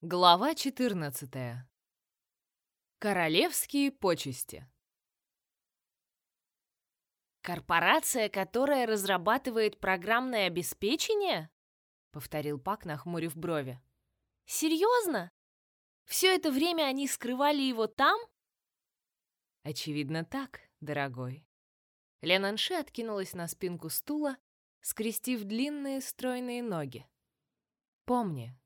Глава 14. Королевские почести. Корпорация, которая разрабатывает программное обеспечение? повторил Пак, нахмурив брови. Серьезно? Все это время они скрывали его там? Очевидно так, дорогой. Ленанши откинулась на спинку стула, скрестив длинные стройные ноги. Помни,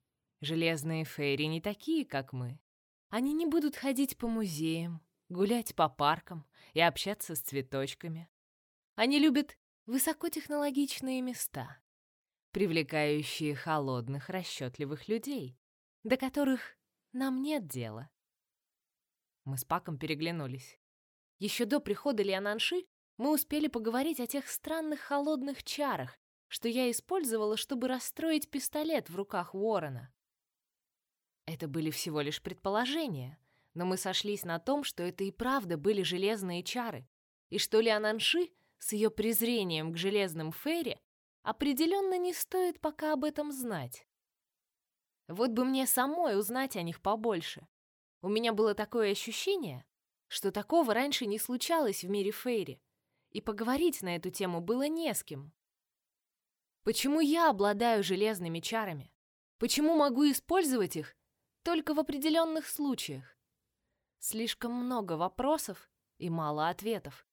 Железные фейри не такие, как мы. Они не будут ходить по музеям, гулять по паркам и общаться с цветочками. Они любят высокотехнологичные места, привлекающие холодных, расчетливых людей, до которых нам нет дела. Мы с Паком переглянулись. Еще до прихода Леонанши мы успели поговорить о тех странных холодных чарах, что я использовала, чтобы расстроить пистолет в руках Уоррена. Это были всего лишь предположения, но мы сошлись на том, что это и правда были железные чары, и что Лиананши с ее презрением к железным фейри определенно не стоит пока об этом знать. Вот бы мне самой узнать о них побольше. У меня было такое ощущение, что такого раньше не случалось в мире фейри, и поговорить на эту тему было не с кем. Почему я обладаю железными чарами? Почему могу использовать их только в определенных случаях. Слишком много вопросов и мало ответов.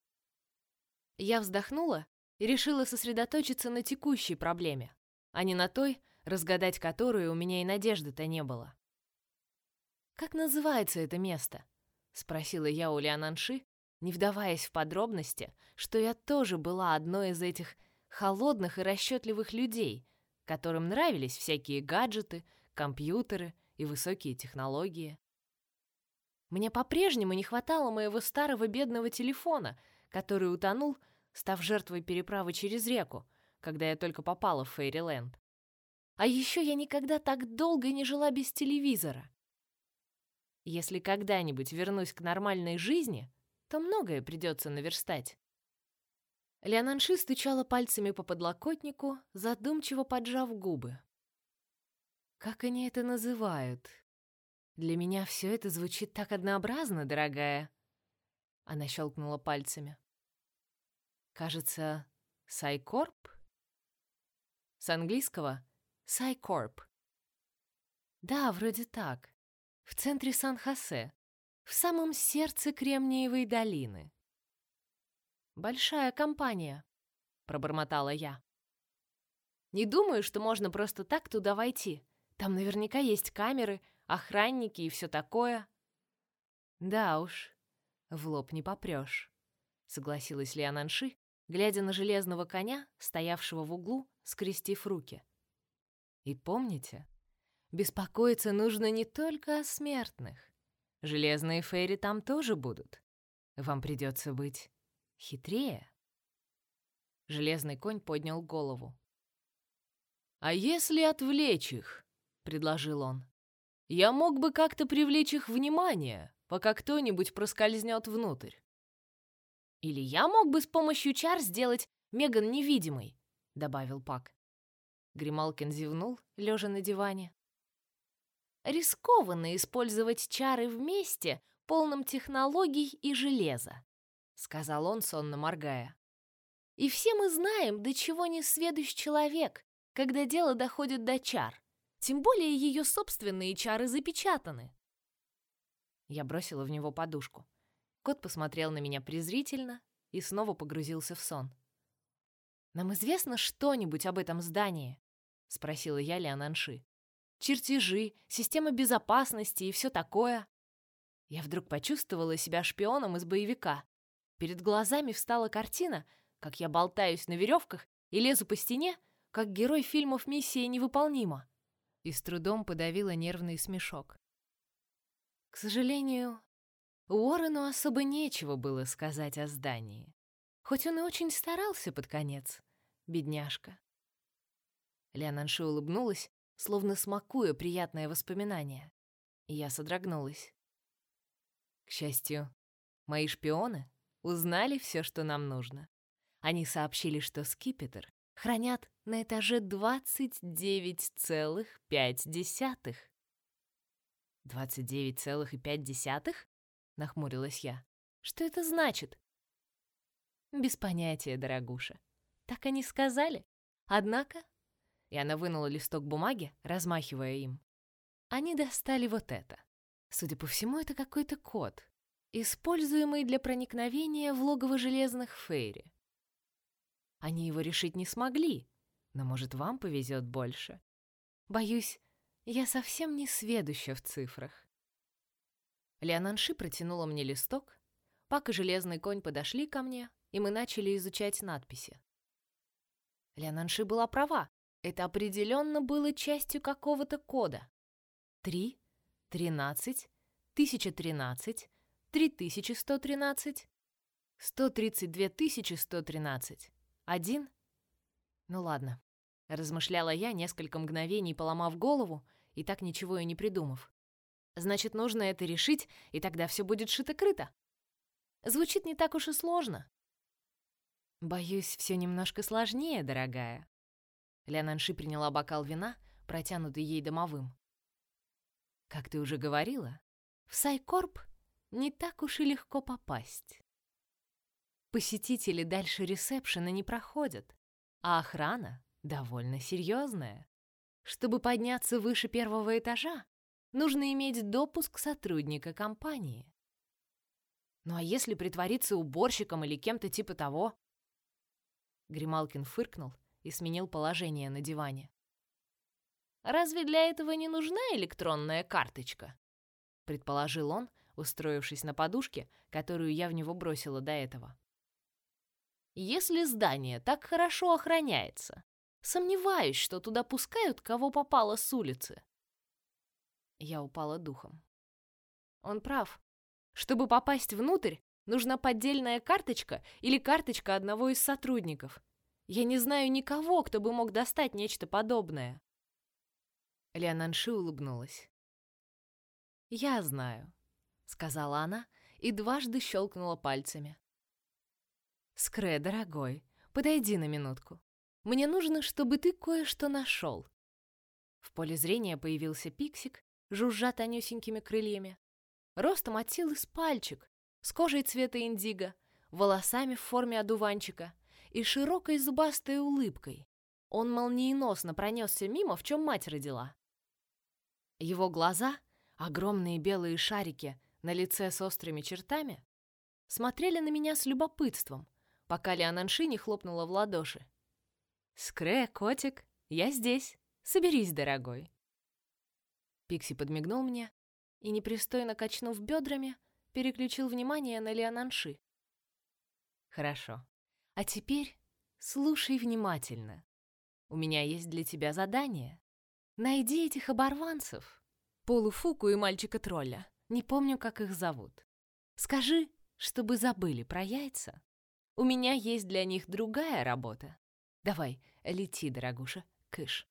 Я вздохнула и решила сосредоточиться на текущей проблеме, а не на той, разгадать которую у меня и надежды-то не было. «Как называется это место?» — спросила я у Лиананши, не вдаваясь в подробности, что я тоже была одной из этих холодных и расчетливых людей, которым нравились всякие гаджеты, компьютеры и высокие технологии. Мне по-прежнему не хватало моего старого бедного телефона, который утонул, став жертвой переправы через реку, когда я только попала в Фейриленд. А еще я никогда так долго не жила без телевизора. Если когда-нибудь вернусь к нормальной жизни, то многое придется наверстать. Леонанши стучала пальцами по подлокотнику, задумчиво поджав губы. Как они это называют? Для меня все это звучит так однообразно, дорогая. Она щелкнула пальцами. Кажется, Сайкорп? С английского Сайкорп. Да, вроде так. В центре Сан-Хосе, в самом сердце Кремниевой долины. Большая компания, пробормотала я. Не думаю, что можно просто так туда войти. Там наверняка есть камеры, охранники и все такое. Да уж, в лоб не попрешь, согласилась Лиананши, глядя на железного коня, стоявшего в углу, скрестив руки. И помните, беспокоиться нужно не только о смертных. Железные фейри там тоже будут. Вам придется быть хитрее. Железный конь поднял голову. А если отвлечь их? Предложил он. Я мог бы как-то привлечь их внимание, пока кто-нибудь проскользнет внутрь. Или я мог бы с помощью чар сделать Меган невидимой, добавил Пак. Грималкин зевнул, лежа на диване. Рискованно использовать чары вместе, полным технологий и железа, сказал он, сонно моргая. И все мы знаем, до чего не сведущ человек, когда дело доходит до чар. Тем более ее собственные чары запечатаны. Я бросила в него подушку. Кот посмотрел на меня презрительно и снова погрузился в сон. «Нам известно что-нибудь об этом здании?» — спросила я Леонанши. «Чертежи, система безопасности и все такое». Я вдруг почувствовала себя шпионом из боевика. Перед глазами встала картина, как я болтаюсь на веревках и лезу по стене, как герой фильмов «Миссия невыполнима» и с трудом подавила нервный смешок. К сожалению, Уоррену особо нечего было сказать о здании, хоть он и очень старался под конец, бедняжка. Леонанши улыбнулась, словно смакуя приятное воспоминание, и я содрогнулась. К счастью, мои шпионы узнали все, что нам нужно. Они сообщили, что скипетр хранят на этаже 29,5. «Двадцать девять целых и пять десятых?» — нахмурилась я. «Что это значит?» «Без понятия, дорогуша. Так они сказали. Однако...» И она вынула листок бумаги, размахивая им. Они достали вот это. Судя по всему, это какой-то код, используемый для проникновения в логово железных фейри. Они его решить не смогли, но, может, вам повезет больше. Боюсь, я совсем не сведуща в цифрах. Леонанши протянула мне листок, Пак и Железный конь подошли ко мне, и мы начали изучать надписи. Леонанши была права. Это определенно было частью какого-то кода. Три, тринадцать, тысяча тринадцать, три тысячи сто тринадцать, сто тридцать две тысячи сто тринадцать. Один? Ну ладно. Размышляла я несколько мгновений, поломав голову и так ничего и не придумав. Значит, нужно это решить, и тогда все будет шито-крыто. Звучит не так уж и сложно. Боюсь, все немножко сложнее, дорогая. Лянанши приняла бокал вина, протянутый ей домовым. Как ты уже говорила, в Сайкорп не так уж и легко попасть. Посетители дальше ресепшена не проходят, а охрана довольно серьезная. Чтобы подняться выше первого этажа, нужно иметь допуск сотрудника компании. Ну а если притвориться уборщиком или кем-то типа того? Грималкин фыркнул и сменил положение на диване. Разве для этого не нужна электронная карточка? предположил он, устроившись на подушке, которую я в него бросила до этого. Если здание так хорошо охраняется, сомневаюсь, что туда пускают кого попало с улицы. Я упала духом. Он прав. Чтобы попасть внутрь, нужна поддельная карточка или карточка одного из сотрудников. Я не знаю никого, кто бы мог достать нечто подобное. Леонанши улыбнулась. «Я знаю», — сказала она и дважды щелкнула пальцами. «Скре, дорогой, подойди на минутку. Мне нужно, чтобы ты кое-что нашел». В поле зрения появился пиксик, жужжа тонюсенькими крыльями. Ростом от силы с пальчик, с кожей цвета индиго, волосами в форме одуванчика и широкой зубастой улыбкой. Он молниеносно пронесся мимо, в чем мать родила. Его глаза, огромные белые шарики на лице с острыми чертами, смотрели на меня с любопытством — пока Леонанши не хлопнула в ладоши. «Скре, котик, я здесь. Соберись, дорогой». Пикси подмигнул мне и, непристойно качнув бедрами, переключил внимание на Леонанши. «Хорошо. А теперь слушай внимательно. У меня есть для тебя задание. Найди этих оборванцев, полуфуку и мальчика-тролля. Не помню, как их зовут. Скажи, чтобы забыли про яйца у меня есть для них другая работа. Давай, лети, дорогуша, кыш.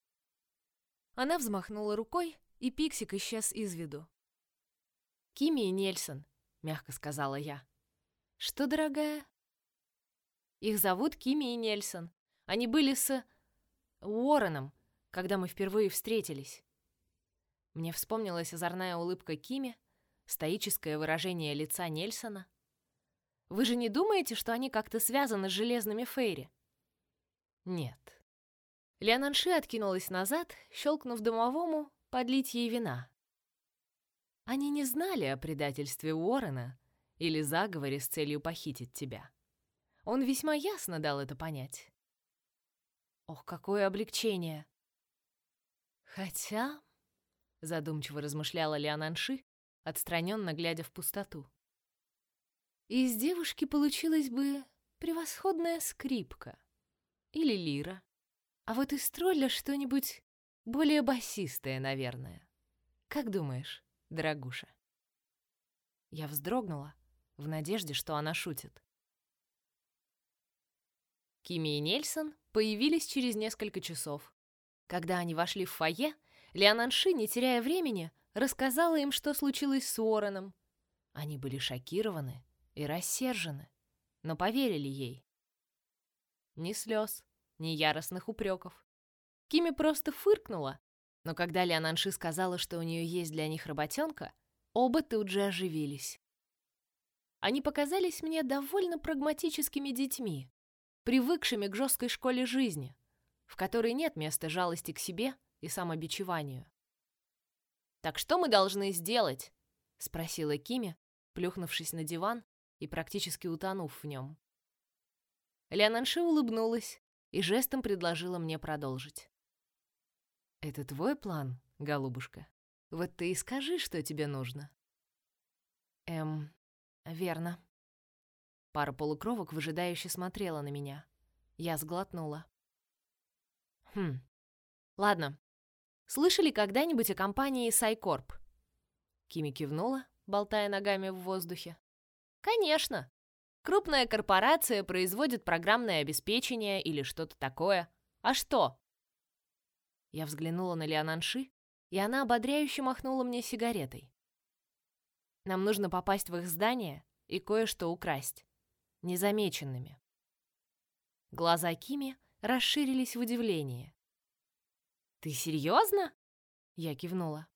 Она взмахнула рукой, и Пиксик исчез из виду. «Кими и Нельсон», — мягко сказала я. «Что, дорогая?» «Их зовут Кими и Нельсон. Они были с... Уорреном, когда мы впервые встретились». Мне вспомнилась озорная улыбка Кими, стоическое выражение лица Нельсона — вы же не думаете, что они как-то связаны с железными Фейри? Нет. Леонанши откинулась назад, щелкнув домовому подлить ей вина. Они не знали о предательстве Уоррена или заговоре с целью похитить тебя. Он весьма ясно дал это понять. Ох, какое облегчение! Хотя, задумчиво размышляла Леонанши, отстраненно глядя в пустоту. Из девушки получилась бы превосходная скрипка или лира. А вот из тролля что-нибудь более басистое, наверное. Как думаешь, дорогуша? Я вздрогнула в надежде, что она шутит. Кими и Нельсон появились через несколько часов. Когда они вошли в фойе, Леонанши, не теряя времени, рассказала им, что случилось с Уорреном. Они были шокированы и рассержены, но поверили ей. Ни слез, ни яростных упреков. Кими просто фыркнула, Но когда Леонанши сказала, что у нее есть для них работенка, оба тут же оживились. Они показались мне довольно прагматическими детьми, привыкшими к жесткой школе жизни, в которой нет места жалости к себе и самобичеванию. «Так что мы должны сделать?» — спросила Кими, плюхнувшись на диван и практически утонув в нем. Леонанши улыбнулась и жестом предложила мне продолжить. «Это твой план, голубушка? Вот ты и скажи, что тебе нужно». «Эм, верно». Пара полукровок выжидающе смотрела на меня. Я сглотнула. «Хм, ладно. Слышали когда-нибудь о компании Сайкорп?» Кими кивнула, болтая ногами в воздухе. «Конечно. Крупная корпорация производит программное обеспечение или что-то такое. А что?» Я взглянула на Леонанши, и она ободряюще махнула мне сигаретой. «Нам нужно попасть в их здание и кое-что украсть. Незамеченными». Глаза Кими расширились в удивлении. «Ты серьезно?» Я кивнула.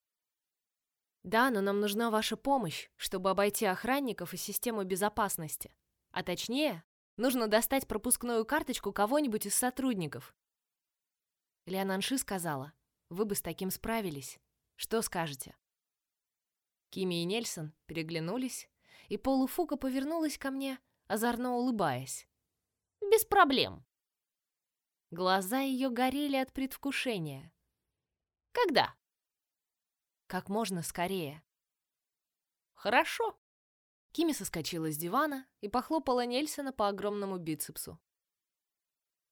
«Да, но нам нужна ваша помощь, чтобы обойти охранников и систему безопасности. А точнее, нужно достать пропускную карточку кого-нибудь из сотрудников». Леонанши сказала, «Вы бы с таким справились. Что скажете?» Кими и Нельсон переглянулись, и полуфука повернулась ко мне, озорно улыбаясь. «Без проблем». Глаза ее горели от предвкушения. «Когда?» Как можно скорее. Хорошо. Кими соскочила с дивана и похлопала Нельсона по огромному бицепсу.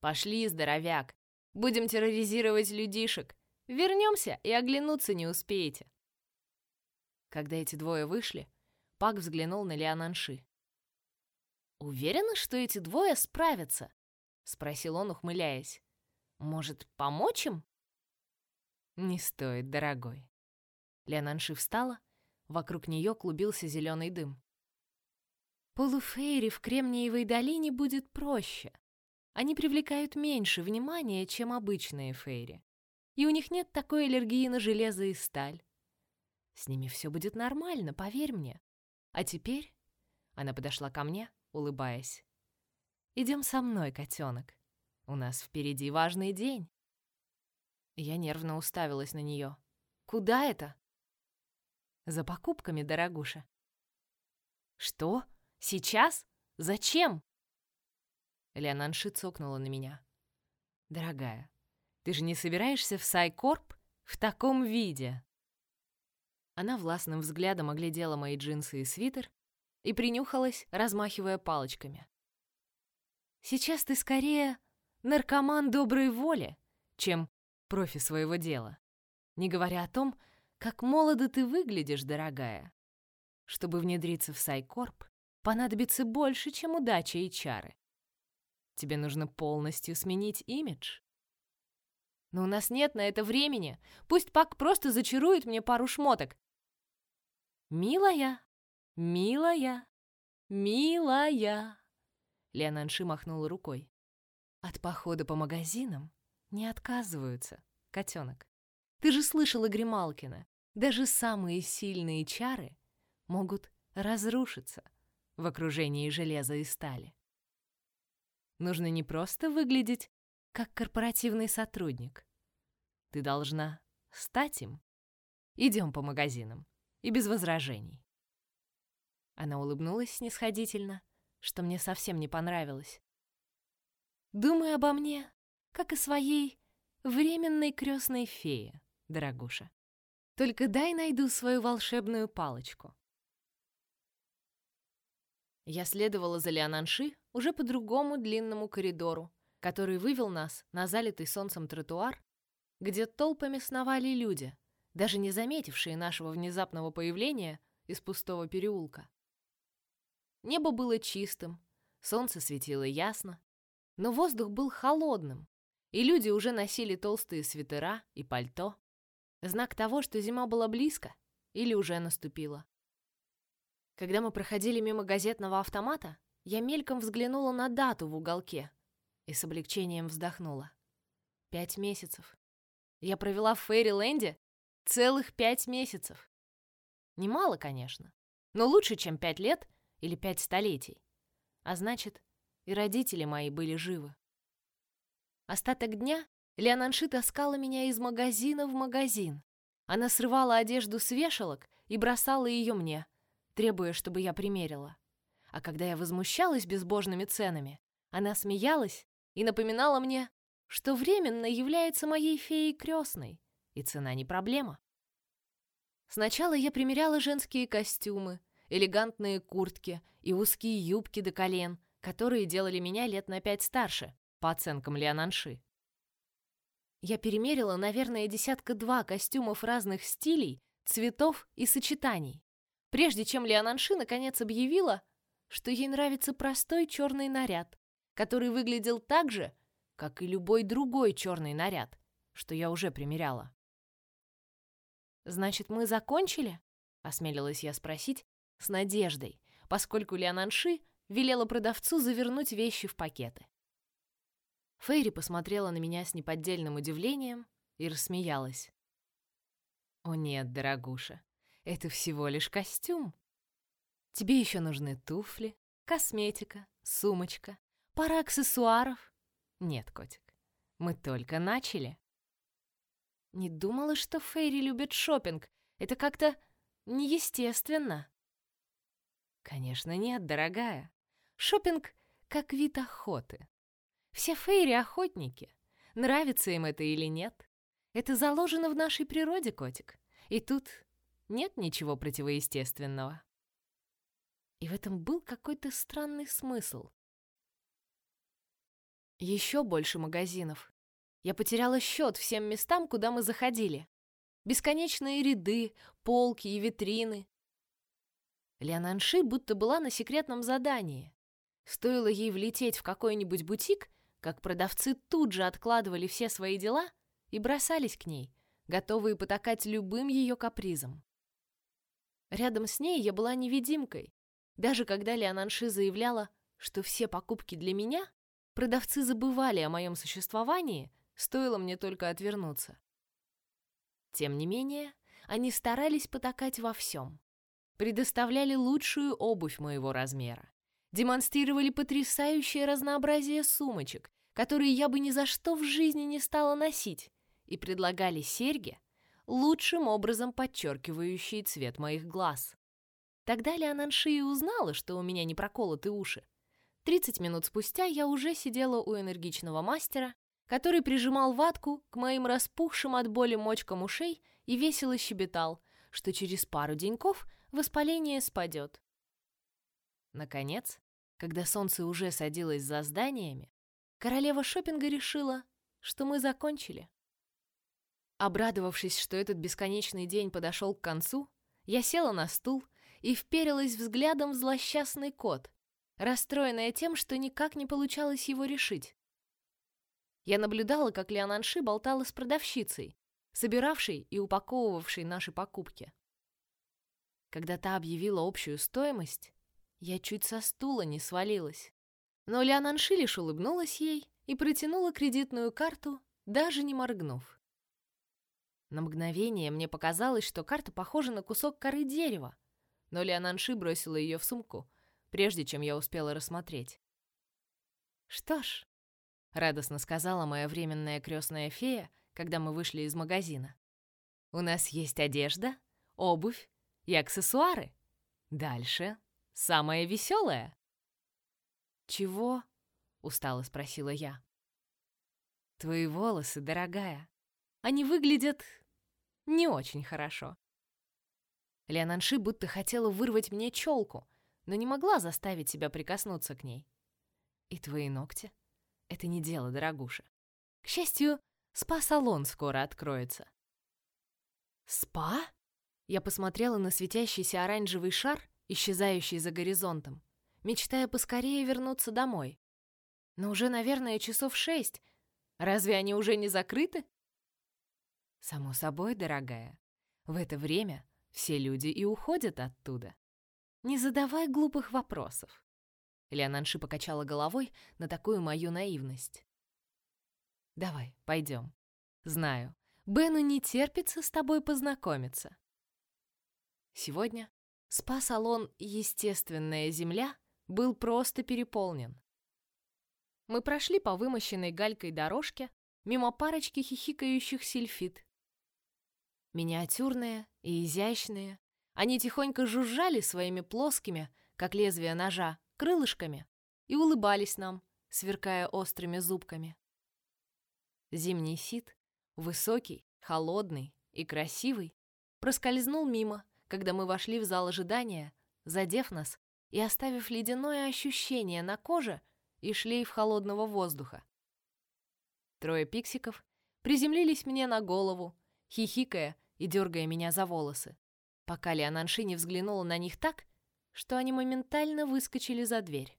Пошли, здоровяк. Будем терроризировать людишек. Вернемся и оглянуться не успеете. Когда эти двое вышли, Пак взглянул на Леонанши. «Уверена, что эти двое справятся?» — спросил он, ухмыляясь. «Может, помочь им?» «Не стоит, дорогой. Леонанши встала, вокруг нее клубился зеленый дым. Полуфейри в Кремниевой долине будет проще. Они привлекают меньше внимания, чем обычные фейри. И у них нет такой аллергии на железо и сталь. С ними все будет нормально, поверь мне. А теперь... Она подошла ко мне, улыбаясь. «Идем со мной, котенок. У нас впереди важный день». Я нервно уставилась на нее. «Куда это?» За покупками, дорогуша. Что? Сейчас? Зачем? Леонанши цокнула на меня. Дорогая, ты же не собираешься в Сайкорп в таком виде? Она властным взглядом оглядела мои джинсы и свитер и принюхалась, размахивая палочками. Сейчас ты скорее наркоман доброй воли, чем профи своего дела. Не говоря о том, как молодо ты выглядишь, дорогая. Чтобы внедриться в Сайкорп, понадобится больше, чем удача и чары. Тебе нужно полностью сменить имидж. Но у нас нет на это времени. Пусть Пак просто зачарует мне пару шмоток. Милая, милая, милая. Леонанши махнула рукой. От похода по магазинам не отказываются, котенок. Ты же слышала Грималкина. Даже самые сильные чары могут разрушиться в окружении железа и стали. Нужно не просто выглядеть как корпоративный сотрудник. Ты должна стать им. Идем по магазинам. И без возражений. Она улыбнулась снисходительно, что мне совсем не понравилось. Думай обо мне, как о своей временной крестной фее, дорогуша. Только дай найду свою волшебную палочку. Я следовала за Леонанши уже по другому длинному коридору, который вывел нас на залитый солнцем тротуар, где толпами сновали люди, даже не заметившие нашего внезапного появления из пустого переулка. Небо было чистым, солнце светило ясно, но воздух был холодным, и люди уже носили толстые свитера и пальто. Знак того, что зима была близко или уже наступила. Когда мы проходили мимо газетного автомата, я мельком взглянула на дату в уголке и с облегчением вздохнула. Пять месяцев. Я провела в Фейриленде целых пять месяцев. Немало, конечно, но лучше, чем пять лет или пять столетий. А значит, и родители мои были живы. Остаток дня Леонанши таскала меня из магазина в магазин. Она срывала одежду с вешалок и бросала ее мне, требуя, чтобы я примерила. А когда я возмущалась безбожными ценами, она смеялась и напоминала мне, что временно является моей феей крестной, и цена не проблема. Сначала я примеряла женские костюмы, элегантные куртки и узкие юбки до колен, которые делали меня лет на пять старше, по оценкам Леонанши. Я перемерила, наверное, десятка-два костюмов разных стилей, цветов и сочетаний, прежде чем Леонанши наконец объявила, что ей нравится простой черный наряд, который выглядел так же, как и любой другой черный наряд, что я уже примеряла. «Значит, мы закончили?» — осмелилась я спросить с надеждой, поскольку Леонанши велела продавцу завернуть вещи в пакеты. Фейри посмотрела на меня с неподдельным удивлением и рассмеялась. «О нет, дорогуша, это всего лишь костюм. Тебе еще нужны туфли, косметика, сумочка, пара аксессуаров. Нет, котик, мы только начали». Не думала, что Фейри любит шопинг. Это как-то неестественно. Конечно, нет, дорогая. Шопинг как вид охоты. Все фейри — охотники. Нравится им это или нет. Это заложено в нашей природе, котик. И тут нет ничего противоестественного. И в этом был какой-то странный смысл. Еще больше магазинов. Я потеряла счет всем местам, куда мы заходили. Бесконечные ряды, полки и витрины. Леонанши будто была на секретном задании. Стоило ей влететь в какой-нибудь бутик, как продавцы тут же откладывали все свои дела и бросались к ней, готовые потакать любым ее капризом. Рядом с ней я была невидимкой. Даже когда Леонанши заявляла, что все покупки для меня, продавцы забывали о моем существовании, стоило мне только отвернуться. Тем не менее, они старались потакать во всем. Предоставляли лучшую обувь моего размера, демонстрировали потрясающее разнообразие сумочек, которые я бы ни за что в жизни не стала носить, и предлагали серьги, лучшим образом подчеркивающие цвет моих глаз. Тогда Леонанши узнала, что у меня не проколоты уши. Тридцать минут спустя я уже сидела у энергичного мастера, который прижимал ватку к моим распухшим от боли мочкам ушей и весело щебетал, что через пару деньков воспаление спадет. Наконец, когда солнце уже садилось за зданиями, королева шопинга решила, что мы закончили. Обрадовавшись, что этот бесконечный день подошел к концу, я села на стул и вперилась взглядом в злосчастный кот, расстроенная тем, что никак не получалось его решить. Я наблюдала, как Леонанши болтала с продавщицей, собиравшей и упаковывавшей наши покупки. Когда та объявила общую стоимость, я чуть со стула не свалилась. Но Леонанши лишь улыбнулась ей и протянула кредитную карту, даже не моргнув. На мгновение мне показалось, что карта похожа на кусок коры дерева, но Леонанши бросила ее в сумку, прежде чем я успела рассмотреть. «Что ж», — радостно сказала моя временная крестная фея, когда мы вышли из магазина, «у нас есть одежда, обувь и аксессуары. Дальше Самое веселое?» «Чего?» — устало спросила я. «Твои волосы, дорогая. Они выглядят не очень хорошо». Леонанши будто хотела вырвать мне челку, но не могла заставить себя прикоснуться к ней. «И твои ногти? Это не дело, дорогуша. К счастью, спа-салон скоро откроется». «Спа?» Я посмотрела на светящийся оранжевый шар исчезающий за горизонтом, мечтая поскорее вернуться домой. Но уже, наверное, часов шесть. Разве они уже не закрыты? Само собой, дорогая. В это время все люди и уходят оттуда. Не задавай глупых вопросов. Леонанши покачала головой на такую мою наивность. Давай, пойдем. Знаю, Бену не терпится с тобой познакомиться. Сегодня спа-салон «Естественная земля» был просто переполнен. Мы прошли по вымощенной галькой дорожке мимо парочки хихикающих сельфит. Миниатюрные и изящные, они тихонько жужжали своими плоскими, как лезвие ножа, крылышками и улыбались нам, сверкая острыми зубками. Зимний сит, высокий, холодный и красивый, проскользнул мимо, когда мы вошли в зал ожидания, задев нас и оставив ледяное ощущение на коже и шлейф холодного воздуха. Трое пиксиков приземлились мне на голову, хихикая и дергая меня за волосы, пока Леонанши не взглянула на них так, что они моментально выскочили за дверь.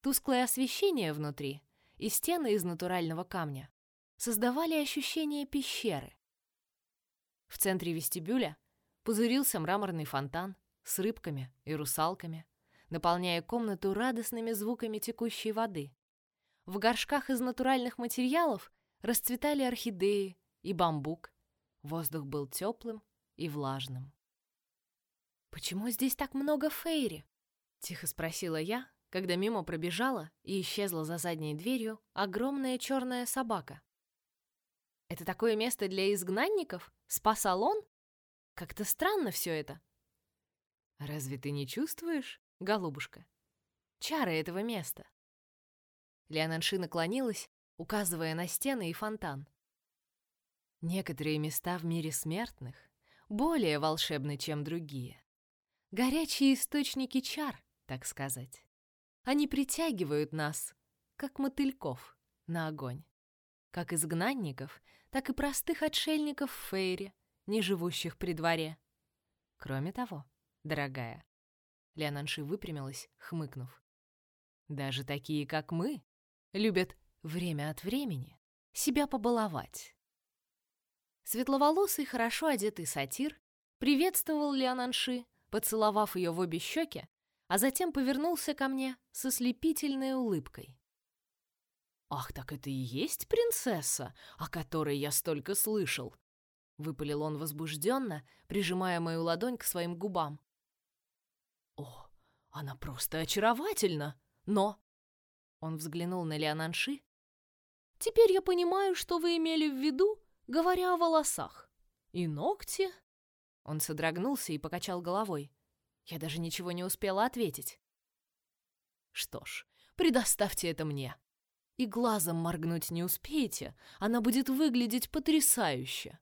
Тусклое освещение внутри и стены из натурального камня создавали ощущение пещеры. В центре вестибюля пузырился мраморный фонтан с рыбками и русалками, наполняя комнату радостными звуками текущей воды. В горшках из натуральных материалов расцветали орхидеи и бамбук. Воздух был теплым и влажным. «Почему здесь так много фейри?» — тихо спросила я, когда мимо пробежала и исчезла за задней дверью огромная черная собака. «Это такое место для изгнанников? Спа-салон? Как-то странно все это». «Разве ты не чувствуешь, голубушка, чары этого места?» Леонанши наклонилась, указывая на стены и фонтан. Некоторые места в мире смертных более волшебны, чем другие. Горячие источники чар, так сказать. Они притягивают нас, как мотыльков, на огонь. Как изгнанников, так и простых отшельников в Фейре, не живущих при дворе. Кроме того, дорогая, Леонанши выпрямилась, хмыкнув. Даже такие, как мы, любят время от времени себя побаловать. Светловолосый, хорошо одетый сатир приветствовал Леонанши, поцеловав ее в обе щеки, а затем повернулся ко мне со слепительной улыбкой. «Ах, так это и есть принцесса, о которой я столько слышал!» — выпалил он возбужденно, прижимая мою ладонь к своим губам. «О, она просто очаровательна! Но...» Он взглянул на Леонанши. «Теперь я понимаю, что вы имели в виду, говоря о волосах. И ногти?» Он содрогнулся и покачал головой. Я даже ничего не успела ответить. «Что ж, предоставьте это мне. И глазом моргнуть не успеете, она будет выглядеть потрясающе».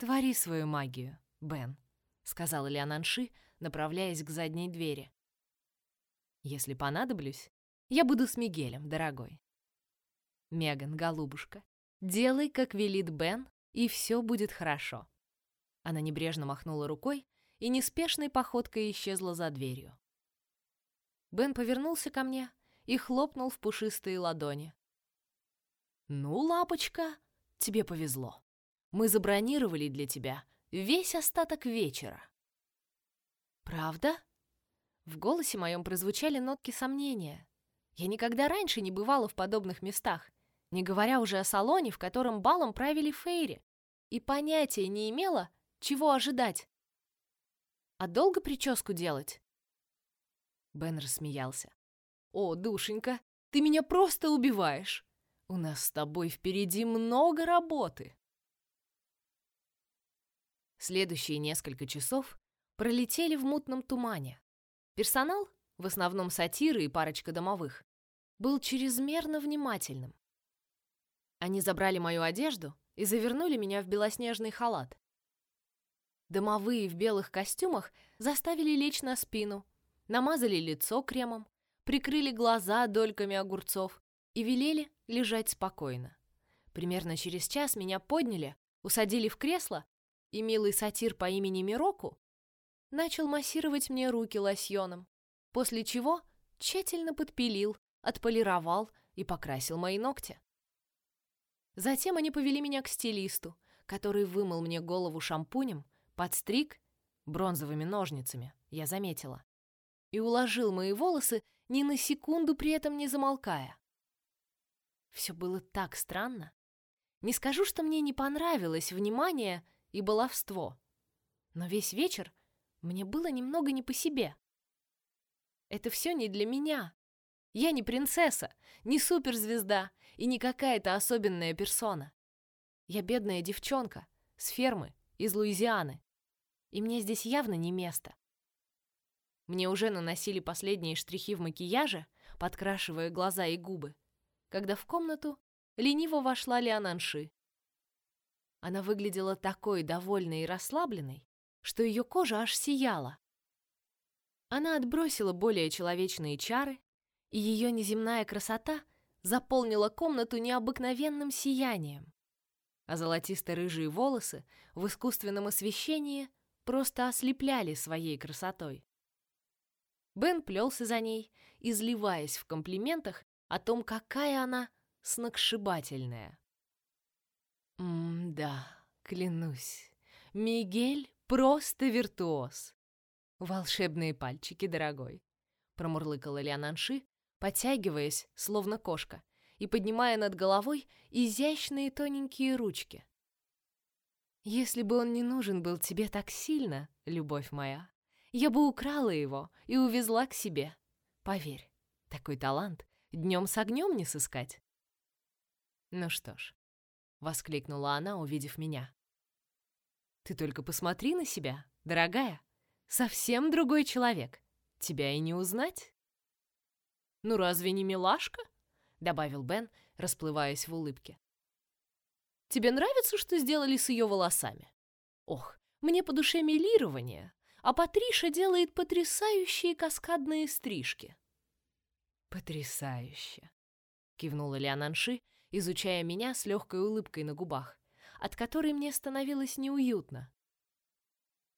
«Твори свою магию, Бен», — сказала Леонанши, направляясь к задней двери. «Если понадоблюсь, я буду с Мигелем, дорогой». «Меган, голубушка, делай, как велит Бен, и все будет хорошо». Она небрежно махнула рукой и неспешной походкой исчезла за дверью. Бен повернулся ко мне и хлопнул в пушистые ладони. «Ну, лапочка, тебе повезло. Мы забронировали для тебя весь остаток вечера». «Правда?» В голосе моем прозвучали нотки сомнения. Я никогда раньше не бывала в подобных местах, не говоря уже о салоне, в котором балом правили Фейри, и понятия не имела, чего ожидать. А долго прическу делать?» Бен рассмеялся. «О, душенька, ты меня просто убиваешь! У нас с тобой впереди много работы!» Следующие несколько часов пролетели в мутном тумане. Персонал, в основном сатиры и парочка домовых, был чрезмерно внимательным. Они забрали мою одежду и завернули меня в белоснежный халат. Домовые в белых костюмах заставили лечь на спину, намазали лицо кремом, прикрыли глаза дольками огурцов и велели лежать спокойно. Примерно через час меня подняли, усадили в кресло, и милый сатир по имени Мироку начал массировать мне руки лосьоном, после чего тщательно подпилил, отполировал и покрасил мои ногти. Затем они повели меня к стилисту, который вымыл мне голову шампунем, подстриг бронзовыми ножницами, я заметила, и уложил мои волосы, ни на секунду при этом не замолкая. Все было так странно. Не скажу, что мне не понравилось внимание и баловство, но весь вечер мне было немного не по себе. Это все не для меня. Я не принцесса, не суперзвезда и не какая-то особенная персона. Я бедная девчонка с фермы из Луизианы, и мне здесь явно не место. Мне уже наносили последние штрихи в макияже, подкрашивая глаза и губы, когда в комнату лениво вошла Леонанши. Она выглядела такой довольной и расслабленной, что ее кожа аж сияла. Она отбросила более человечные чары, и ее неземная красота заполнила комнату необыкновенным сиянием. А золотисто-рыжие волосы в искусственном освещении просто ослепляли своей красотой. Бен плелся за ней, изливаясь в комплиментах о том, какая она сногсшибательная. «М-да, клянусь, Мигель просто виртуоз. Волшебные пальчики, дорогой», — промурлыкала Леонанши, подтягиваясь, словно кошка, и поднимая над головой изящные тоненькие ручки. «Если бы он не нужен был тебе так сильно, любовь моя, я бы украла его и увезла к себе. Поверь, такой талант днем с огнем не сыскать». «Ну что ж», — воскликнула она, увидев меня. «Ты только посмотри на себя, дорогая. Совсем другой человек. Тебя и не узнать». «Ну разве не милашка?» — добавил Бен, расплываясь в улыбке. «Тебе нравится, что сделали с ее волосами? Ох, мне по душе милирование, а Патриша делает потрясающие каскадные стрижки». «Потрясающе!» — кивнула Леонанши, изучая меня с легкой улыбкой на губах, от которой мне становилось неуютно.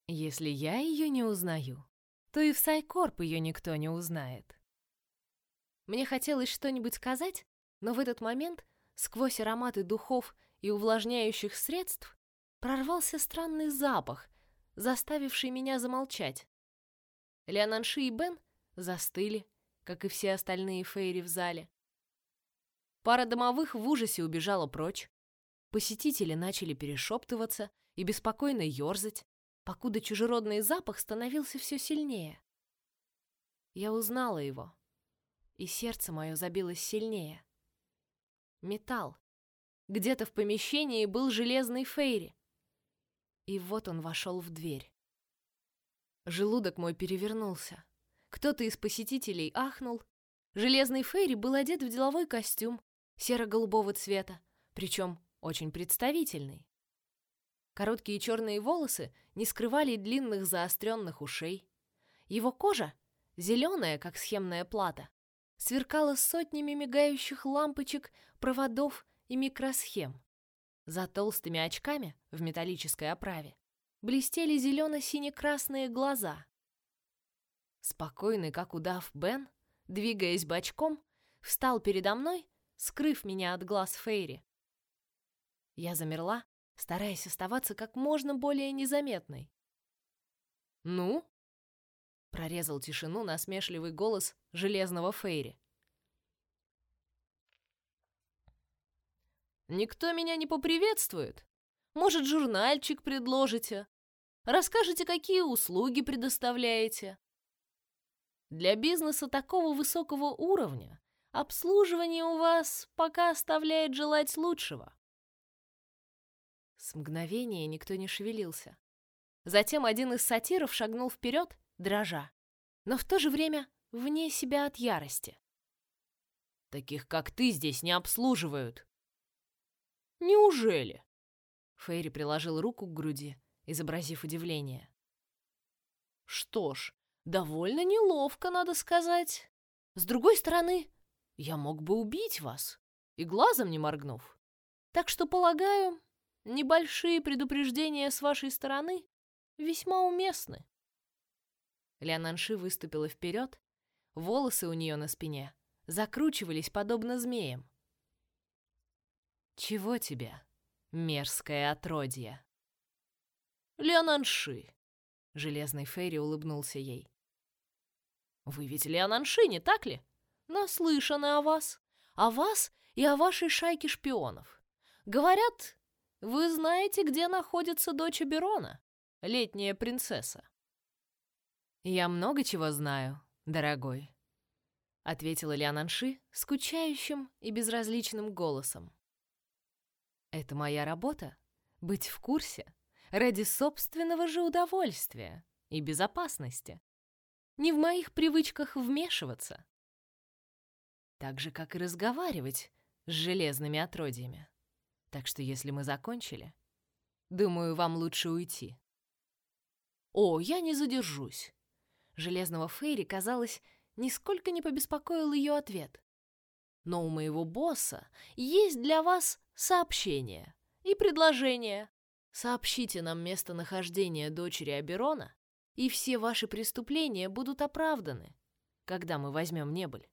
Если я ее не узнаю, то и в Сайкорп ее никто не узнает. Мне хотелось что-нибудь сказать, но в этот момент, сквозь ароматы духов и увлажняющих средств, прорвался странный запах, заставивший меня замолчать. Леонанши и Бен застыли, как и все остальные фейри в зале. Пара домовых в ужасе убежала прочь. Посетители начали перешептываться и беспокойно ерзать, покуда чужеродный запах становился все сильнее. Я узнала его, и сердце мое забилось сильнее. Металл. Где-то в помещении был железный фейри. И вот он вошел в дверь. Желудок мой перевернулся. Кто-то из посетителей ахнул. Железный фейри был одет в деловой костюм, серо-голубого цвета, причем очень представительный. Короткие черные волосы не скрывали длинных заостренных ушей. Его кожа, зеленая, как схемная плата, сверкала сотнями мигающих лампочек, проводов и микросхем. За толстыми очками в металлической оправе блестели зелено-сине-красные глаза. Спокойный, как удав Бен, двигаясь бочком, встал передо мной скрыв меня от глаз Фейри. Я замерла, стараясь оставаться как можно более незаметной. «Ну?» — прорезал тишину насмешливый голос железного Фейри. «Никто меня не поприветствует? Может, журнальчик предложите? Расскажете, какие услуги предоставляете?» Для бизнеса такого высокого уровня Обслуживание у вас пока оставляет желать лучшего. С мгновения никто не шевелился. Затем один из сатиров шагнул вперед, дрожа, но в то же время вне себя от ярости. Таких, как ты, здесь не обслуживают. Неужели? Фейри приложил руку к груди, изобразив удивление. Что ж, довольно неловко, надо сказать. С другой стороны, я мог бы убить вас, и глазом не моргнув. Так что, полагаю, небольшие предупреждения с вашей стороны весьма уместны. Леонанши выступила вперед, волосы у нее на спине закручивались подобно змеям. «Чего тебе, мерзкое отродье?» «Леонанши!» — железный Ферри улыбнулся ей. «Вы ведь Леонанши, не так ли?» Наслышаны о вас, о вас и о вашей шайке шпионов. Говорят, вы знаете, где находится дочь Берона, летняя принцесса. Я много чего знаю, дорогой, ответила Лиананши скучающим и безразличным голосом. Это моя работа быть в курсе ради собственного же удовольствия и безопасности. Не в моих привычках вмешиваться. Так же, как и разговаривать с железными отродьями. Так что если мы закончили, думаю, вам лучше уйти. О, я не задержусь. Железного Фейри, казалось, нисколько не побеспокоил ее ответ. Но у моего босса есть для вас сообщение и предложение. Сообщите нам местонахождение дочери Аберона, и все ваши преступления будут оправданы, когда мы возьмем небыль.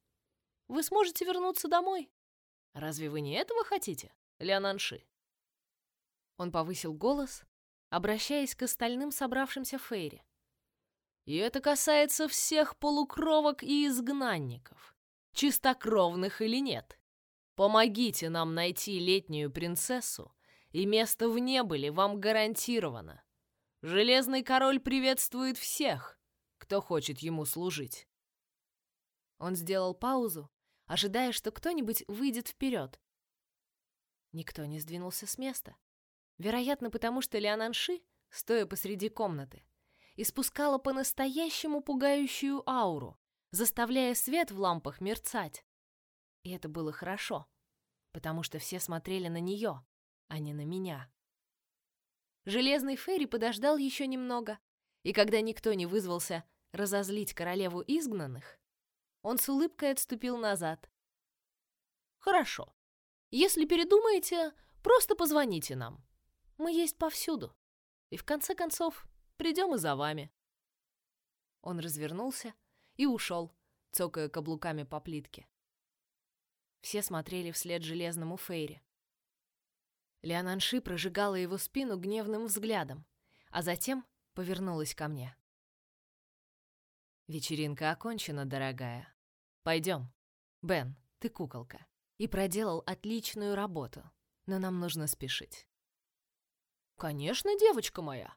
Вы сможете вернуться домой. Разве вы не этого хотите, Леонанши? Он повысил голос, обращаясь к остальным собравшимся Фейри. И это касается всех полукровок и изгнанников, чистокровных или нет. Помогите нам найти летнюю принцессу и место в небыле вам гарантировано. Железный король приветствует всех, кто хочет ему служить. Он сделал паузу, ожидая, что кто-нибудь выйдет вперед. Никто не сдвинулся с места. Вероятно, потому что Лиананши, стоя посреди комнаты, испускала по-настоящему пугающую ауру, заставляя свет в лампах мерцать. И это было хорошо, потому что все смотрели на нее, а не на меня. Железный Ферри подождал еще немного, и когда никто не вызвался разозлить королеву изгнанных, он с улыбкой отступил назад. «Хорошо. Если передумаете, просто позвоните нам. Мы есть повсюду. И в конце концов, придем и за вами». Он развернулся и ушел, цокая каблуками по плитке. Все смотрели вслед железному Фейре. Леонанши прожигала его спину гневным взглядом, а затем повернулась ко мне. «Вечеринка окончена, дорогая. Пойдем. Бен, ты куколка. И проделал отличную работу, но нам нужно спешить». «Конечно, девочка моя!»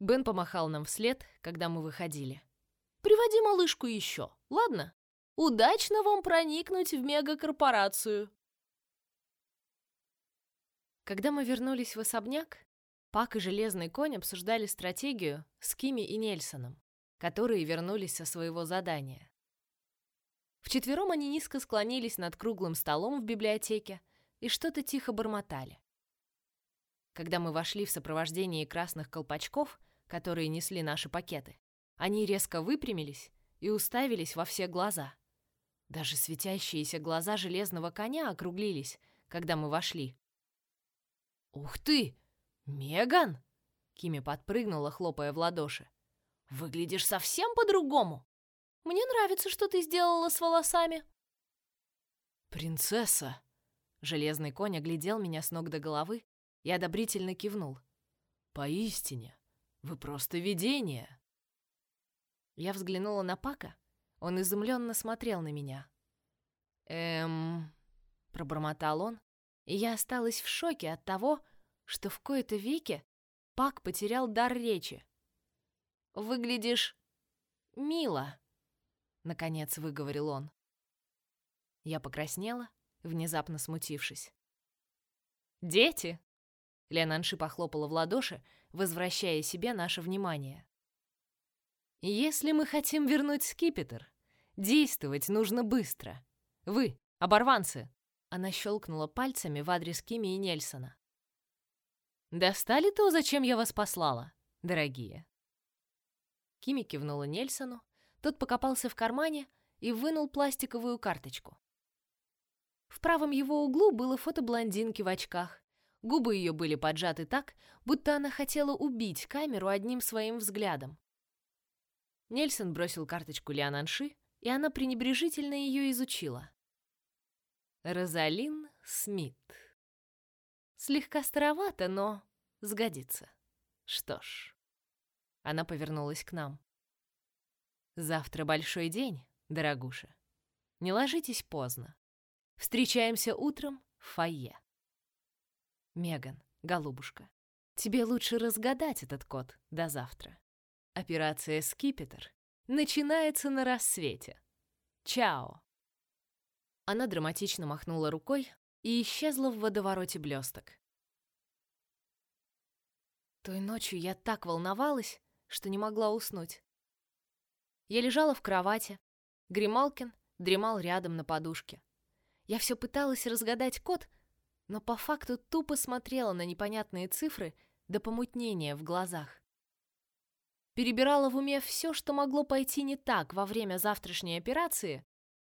Бен помахал нам вслед, когда мы выходили. «Приводи малышку еще, ладно? Удачно вам проникнуть в мегакорпорацию!» Когда мы вернулись в особняк, Пак и Железный конь обсуждали стратегию с Кими и Нельсоном, которые вернулись со своего задания. Вчетвером они низко склонились над круглым столом в библиотеке и что-то тихо бормотали. Когда мы вошли в сопровождении красных колпачков, которые несли наши пакеты, они резко выпрямились и уставились во все глаза. Даже светящиеся глаза железного коня округлились, когда мы вошли. «Ух ты! Меган!» Кими подпрыгнула, хлопая в ладоши. «Выглядишь совсем по-другому! Мне нравится, что ты сделала с волосами!» «Принцесса!» Железный конь оглядел меня с ног до головы и одобрительно кивнул. «Поистине, вы просто видение!» Я взглянула на Пака. Он изумленно смотрел на меня. «Эм...» — пробормотал он, и я осталась в шоке от того, что в кои-то веке Пак потерял дар речи. «Выглядишь мило», — наконец выговорил он. Я покраснела, внезапно смутившись. «Дети!» — Леонанши похлопала в ладоши, возвращая себе наше внимание. «Если мы хотим вернуть скипетр, действовать нужно быстро. Вы, оборванцы, она щелкнула пальцами в адрес Кими и Нельсона. «Достали то, зачем я вас послала, дорогие?» Кими кивнула Нельсону, тот покопался в кармане и вынул пластиковую карточку. В правом его углу было фото блондинки в очках. Губы ее были поджаты так, будто она хотела убить камеру одним своим взглядом. Нельсон бросил карточку Лиананши, и она пренебрежительно ее изучила. Розалин Смит. Слегка старовато, но сгодится. Что ж. Она повернулась к нам. Завтра большой день, дорогуша. Не ложитесь поздно. Встречаемся утром в фойе. Меган, голубушка, тебе лучше разгадать этот код до завтра. Операция «Скипетр» начинается на рассвете. Чао!» Она драматично махнула рукой и исчезла в водовороте блесток. Той ночью я так волновалась, что не могла уснуть. Я лежала в кровати. Грималкин дремал рядом на подушке. Я все пыталась разгадать код, но по факту тупо смотрела на непонятные цифры до помутнения в глазах. Перебирала в уме все, что могло пойти не так во время завтрашней операции,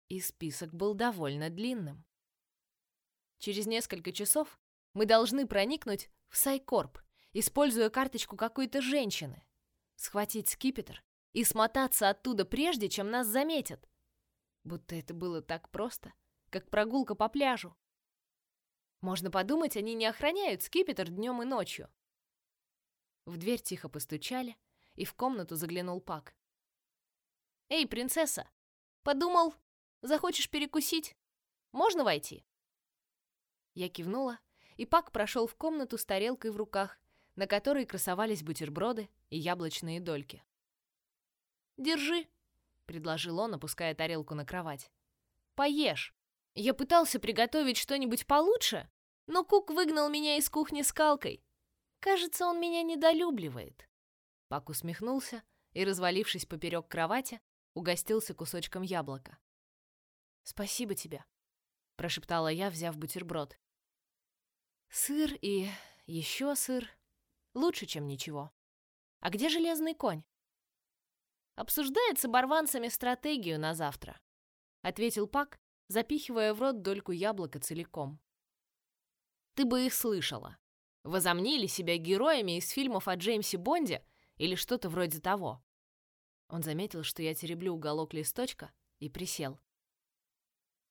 и список был довольно длинным. Через несколько часов мы должны проникнуть в Сайкорп, используя карточку какой-то женщины, схватить скипетр и смотаться оттуда прежде, чем нас заметят. Будто это было так просто, как прогулка по пляжу. Можно подумать, они не охраняют скипетр днем и ночью. В дверь тихо постучали, и в комнату заглянул Пак. «Эй, принцесса! Подумал, захочешь перекусить? Можно войти?» Я кивнула, и Пак прошел в комнату с тарелкой в руках, на которой красовались бутерброды и яблочные дольки. «Держи», — предложил он, опуская тарелку на кровать. «Поешь. Я пытался приготовить что-нибудь получше, но Кук выгнал меня из кухни скалкой. Кажется, он меня недолюбливает». Пак усмехнулся и, развалившись поперек кровати, угостился кусочком яблока. «Спасибо тебе», — прошептала я, взяв бутерброд. «Сыр и еще сыр. Лучше, чем ничего. А где железный конь?» «Обсуждает с стратегию на завтра», — ответил Пак, запихивая в рот дольку яблока целиком. «Ты бы их слышала. Возомнили себя героями из фильмов о Джеймсе Бонде или что-то вроде того». Он заметил, что я тереблю уголок листочка, и присел.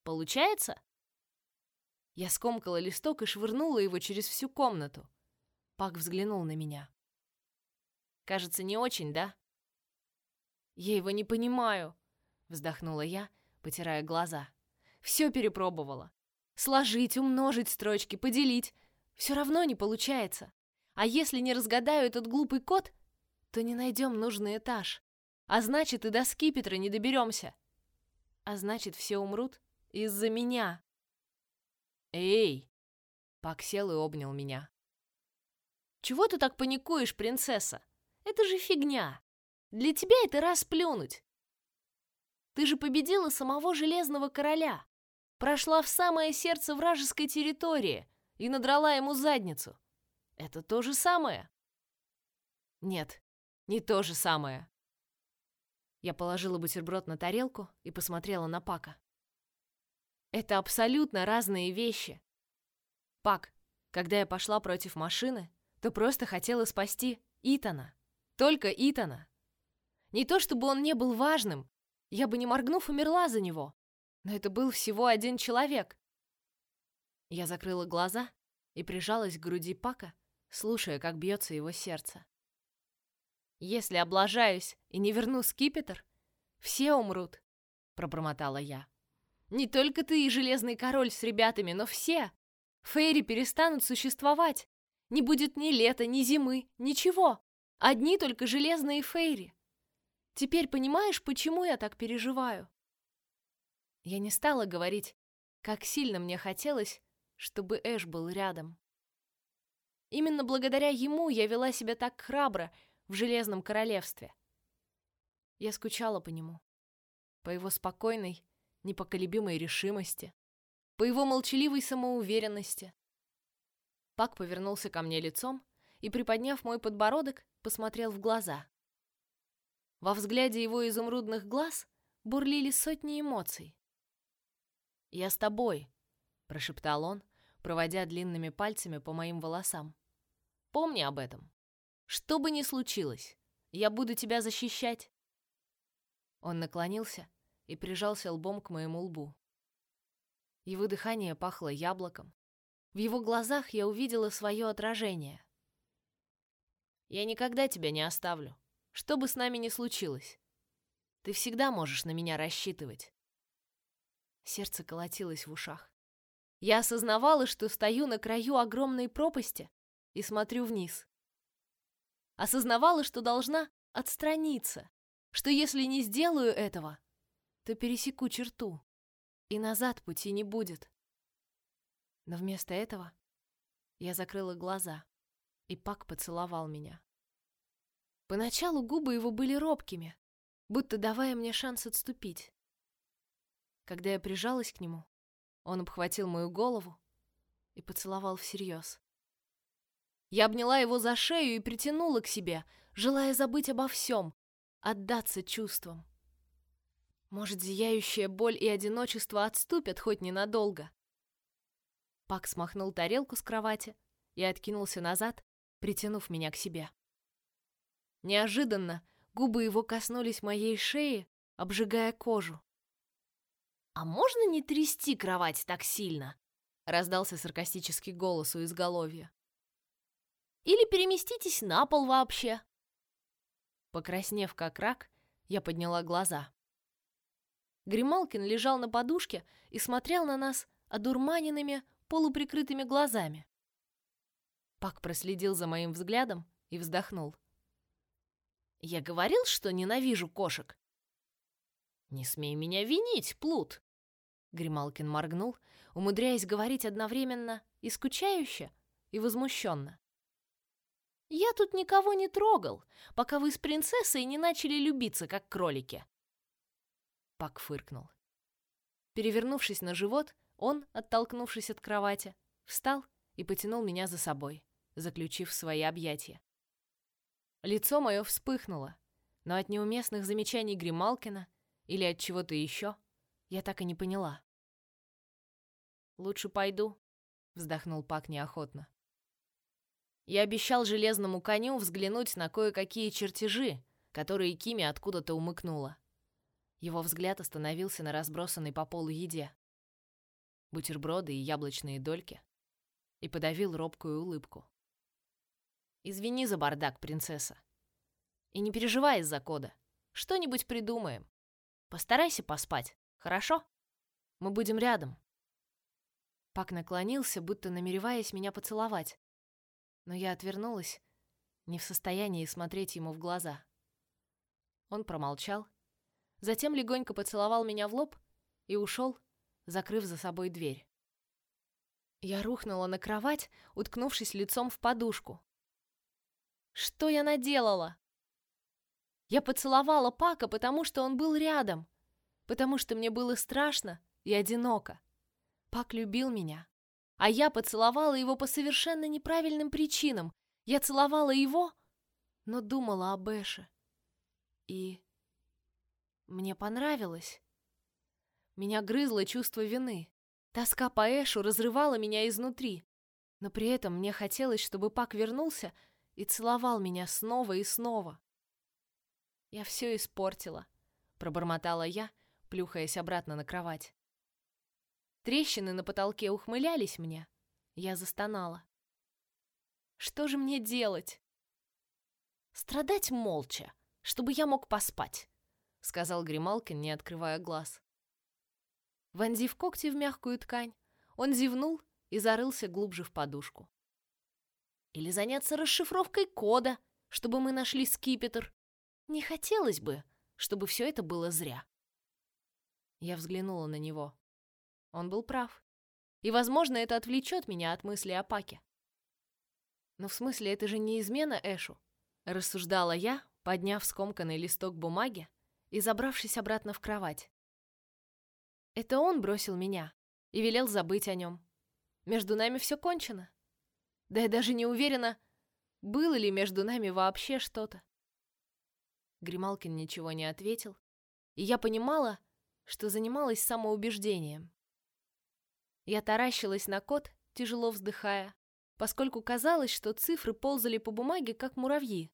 «Получается?» Я скомкала листок и швырнула его через всю комнату. Пак взглянул на меня. «Кажется, не очень, да?» «Я его не понимаю», — вздохнула я, потирая глаза. «Все перепробовала. Сложить, умножить строчки, поделить. Все равно не получается. А если не разгадаю этот глупый код, то не найдем нужный этаж. А значит, и до скипетра не доберемся. А значит, все умрут из-за меня». «Эй!» Пак сел и обнял меня. «Чего ты так паникуешь, принцесса? Это же фигня!» Для тебя это расплюнуть. Ты же победила самого Железного Короля, прошла в самое сердце вражеской территории и надрала ему задницу. Это то же самое? Нет, не то же самое. Я положила бутерброд на тарелку и посмотрела на Пака. Это абсолютно разные вещи. Пак, когда я пошла против машины, то просто хотела спасти Итана. Только Итана. Не то чтобы он не был важным, я бы не моргнув умерла за него. Но это был всего один человек. Я закрыла глаза и прижалась к груди Пака, слушая, как бьется его сердце. Если облажаюсь и не верну скипетр, все умрут, пробормотала я. Не только ты и Железный Король с ребятами, но все. Фейри перестанут существовать. Не будет ни лета, ни зимы, ничего. Одни только Железные Фейри. Теперь понимаешь, почему я так переживаю?» Я не стала говорить, как сильно мне хотелось, чтобы Эш был рядом. Именно благодаря ему я вела себя так храбро в Железном Королевстве. Я скучала по нему, по его спокойной, непоколебимой решимости, по его молчаливой самоуверенности. Пак повернулся ко мне лицом и, приподняв мой подбородок, посмотрел в глаза. Во взгляде его изумрудных глаз бурлили сотни эмоций. «Я с тобой», — прошептал он, проводя длинными пальцами по моим волосам. «Помни об этом. Что бы ни случилось, я буду тебя защищать». Он наклонился и прижался лбом к моему лбу. Его дыхание пахло яблоком. В его глазах я увидела свое отражение. «Я никогда тебя не оставлю», что бы с нами ни случилось, ты всегда можешь на меня рассчитывать. Сердце колотилось в ушах. Я осознавала, что стою на краю огромной пропасти и смотрю вниз. Осознавала, что должна отстраниться, что если не сделаю этого, то пересеку черту, и назад пути не будет. Но вместо этого я закрыла глаза, и Пак поцеловал меня. Поначалу губы его были робкими, будто давая мне шанс отступить. Когда я прижалась к нему, он обхватил мою голову и поцеловал всерьез. Я обняла его за шею и притянула к себе, желая забыть обо всем, отдаться чувствам. Может, зияющая боль и одиночество отступят хоть ненадолго. Пак смахнул тарелку с кровати и откинулся назад, притянув меня к себе. Неожиданно губы его коснулись моей шеи, обжигая кожу. «А можно не трясти кровать так сильно?» — раздался саркастический голос у изголовья. «Или переместитесь на пол вообще?» Покраснев как рак, я подняла глаза. Грималкин лежал на подушке и смотрел на нас одурманенными, полуприкрытыми глазами. Пак проследил за моим взглядом и вздохнул. «Я говорил, что ненавижу кошек?» «Не смей меня винить, плут!» Грималкин моргнул, умудряясь говорить одновременно и скучающе, и возмущенно. «Я тут никого не трогал, пока вы с принцессой не начали любиться, как кролики!» Пак фыркнул. Перевернувшись на живот, он, оттолкнувшись от кровати, встал и потянул меня за собой, заключив в свои объятия. Лицо мое вспыхнуло, но от неуместных замечаний Грималкина или от чего-то еще я так и не поняла. «Лучше пойду», — вздохнул Пак неохотно. Я обещал железному коню взглянуть на кое-какие чертежи, которые Кими откуда-то умыкнула. Его взгляд остановился на разбросанной по полу еде. Бутерброды и яблочные дольки. И подавил робкую улыбку. «Извини за бардак, принцесса. И не переживай из-за кода. Что-нибудь придумаем. Постарайся поспать, хорошо? Мы будем рядом». Пак наклонился, будто намереваясь меня поцеловать. Но я отвернулась, не в состоянии смотреть ему в глаза. Он промолчал, затем легонько поцеловал меня в лоб и ушел, закрыв за собой дверь. Я рухнула на кровать, уткнувшись лицом в подушку. Что я наделала? Я поцеловала Пака, потому что он был рядом, потому что мне было страшно и одиноко. Пак любил меня, а я поцеловала его по совершенно неправильным причинам. Я целовала его, но думала об Эше. И мне понравилось. Меня грызло чувство вины. Тоска по Эшу разрывала меня изнутри. Но при этом мне хотелось, чтобы Пак вернулся и целовал меня снова и снова. Я все испортила, пробормотала я, плюхаясь обратно на кровать. Трещины на потолке ухмылялись мне. Я застонала. Что же мне делать? Страдать молча, чтобы я мог поспать. — сказал Грималкин, не открывая глаз. Вонзив когти в мягкую ткань, он зевнул и зарылся глубже в подушку. Или заняться расшифровкой кода, чтобы мы нашли скипетр. Не хотелось бы, чтобы все это было зря. Я взглянула на него. Он был прав. И, возможно, это отвлечет меня от мысли о Паке. Но в смысле, это же не измена Эшу, рассуждала я, подняв скомканный листок бумаги и забравшись обратно в кровать. Это он бросил меня и велел забыть о нем. Между нами все кончено. Да я даже не уверена, было ли между нами вообще что-то. Грималкин ничего не ответил, и я понимала, что занималась самоубеждением. Я таращилась на код, тяжело вздыхая, поскольку казалось, что цифры ползали по бумаге, как муравьи.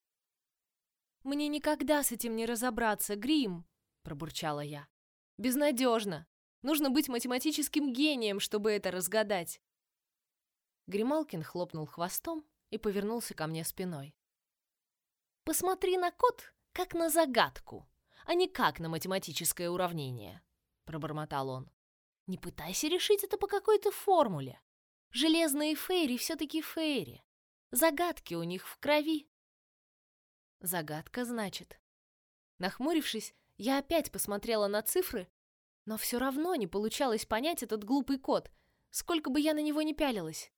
Мне никогда с этим не разобраться, Грим, пробурчала я. Безнадежно. Нужно быть математическим гением, чтобы это разгадать. Грималкин хлопнул хвостом и повернулся ко мне спиной. Посмотри на код, как на загадку, а не как на математическое уравнение, пробормотал он. Не пытайся решить это по какой-то формуле. Железные фейри все-таки фейри. Загадки у них в крови. Загадка, значит. Нахмурившись, я опять посмотрела на цифры, но все равно не получалось понять этот глупый код, сколько бы я на него ни пялилась.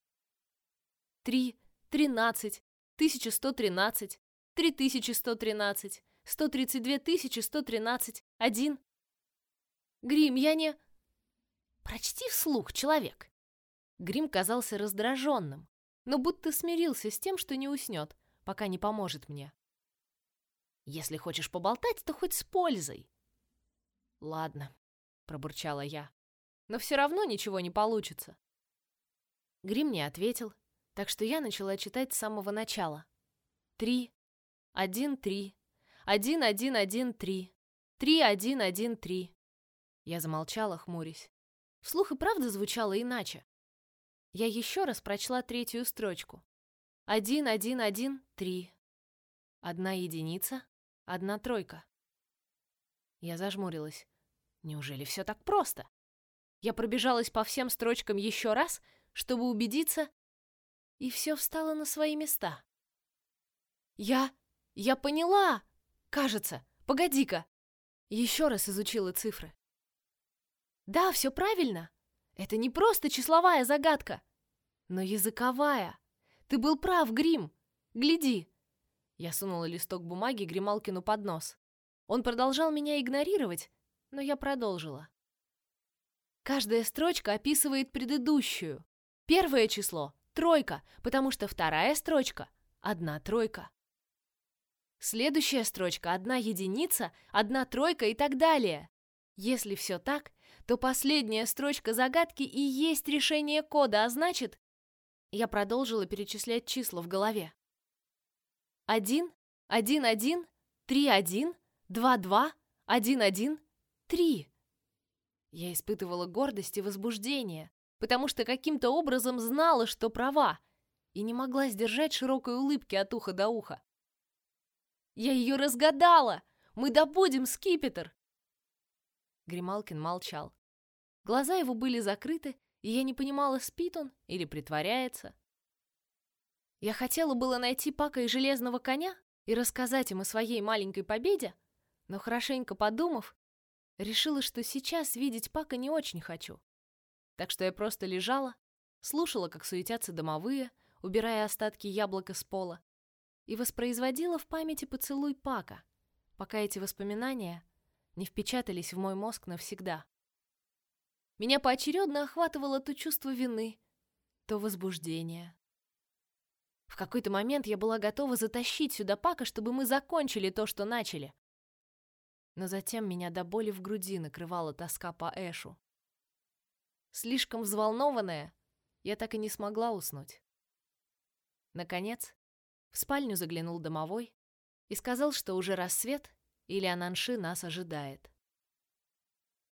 Три, тринадцать, тысяча сто тринадцать, три тысячи сто тринадцать, сто тридцать две тысячи сто тринадцать, один. Грим, я не... Прочти вслух, человек. Грим казался раздраженным, но будто смирился с тем, что не уснет, пока не поможет мне. Если хочешь поболтать, то хоть с пользой. Ладно, пробурчала я. Но все равно ничего не получится. Грим не ответил, так что я начала читать с самого начала. Три, один, три, один, один, один, три, три, один, один, три. Я замолчала, хмурясь. Вслух и правда звучало иначе. Я еще раз прочла третью строчку. Один, один, один, три. Одна единица, Одна тройка. Я зажмурилась. Неужели все так просто? Я пробежалась по всем строчкам еще раз, чтобы убедиться, и все встало на свои места. Я... я поняла! Кажется. Погоди-ка. Еще раз изучила цифры. Да, все правильно. Это не просто числовая загадка, но языковая. Ты был прав, Грим. Гляди, я сунула листок бумаги Грималкину под нос. Он продолжал меня игнорировать, но я продолжила. Каждая строчка описывает предыдущую. Первое число — тройка, потому что вторая строчка — одна тройка. Следующая строчка — одна единица, одна тройка и так далее. Если все так, то последняя строчка загадки и есть решение кода, а значит... Я продолжила перечислять числа в голове. Один, один, один, три, один, два, два, один, один, три. Я испытывала гордость и возбуждение, потому что каким-то образом знала, что права, и не могла сдержать широкой улыбки от уха до уха. Я ее разгадала! Мы добудем скипетр! Грималкин молчал. Глаза его были закрыты, и я не понимала, спит он или притворяется. Я хотела было найти Пака и Железного Коня и рассказать им о своей маленькой победе, но хорошенько подумав, решила, что сейчас видеть Пака не очень хочу. Так что я просто лежала, слушала, как суетятся домовые, убирая остатки яблока с пола, и воспроизводила в памяти поцелуй Пака, пока эти воспоминания не впечатались в мой мозг навсегда. Меня поочередно охватывало то чувство вины, то возбуждение, в какой-то момент я была готова затащить сюда Пака, чтобы мы закончили то, что начали. Но затем меня до боли в груди накрывала тоска по Эшу. Слишком взволнованная, я так и не смогла уснуть. Наконец, в спальню заглянул домовой и сказал, что уже рассвет, или Ананши нас ожидает.